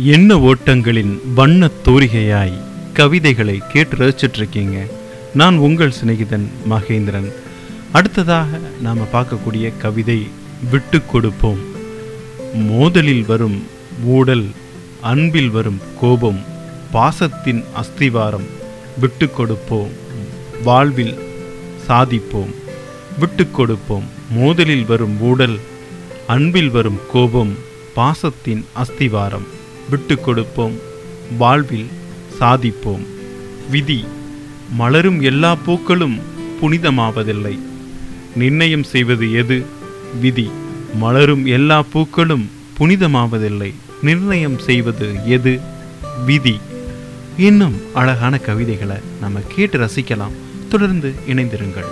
எண்ண ஓட்டங்களின் வண்ணத் தூரிகையாய் கவிதைகளை கேட்டு ரசிச்சிட்டு இருக்கீங்க நான் உங்கள் சிநேகிதன் மகேந்திரன். அடுத்ததாக நாம் பார்க்கக்கூடிய கவிதை விட்டு கொடுப்போம். மோதலில் வரும் ஊடல் அன்பில் வரும் கோபம் பாசத்தின் அஸ்திவாரம் விட்டு கொடுப்போம். வாழ்வில் சாதிப்போம். விட்டு கொடுப்போம். மோதலில் வரும் ஊடல் அன்பில் வரும் கோபம் பாசத்தின் அஸ்திவாரம். விட்டு கொடுப்போம் வாழ்வில் சாதிப்போம். விதி மலரும் எல்லா பூக்களும் புனிதமாவதில்லை. நிர்ணயம் செய்வது எது? விதி மலரும் எல்லா பூக்களும் புனிதமாவதில்லை. நிர்ணயம் செய்வது எது? விதி. இன்னும் அழகான கவிதைகளை நம்ம கேட்டு ரசிக்கலாம். தொடர்ந்து இணைந்திருங்கள்.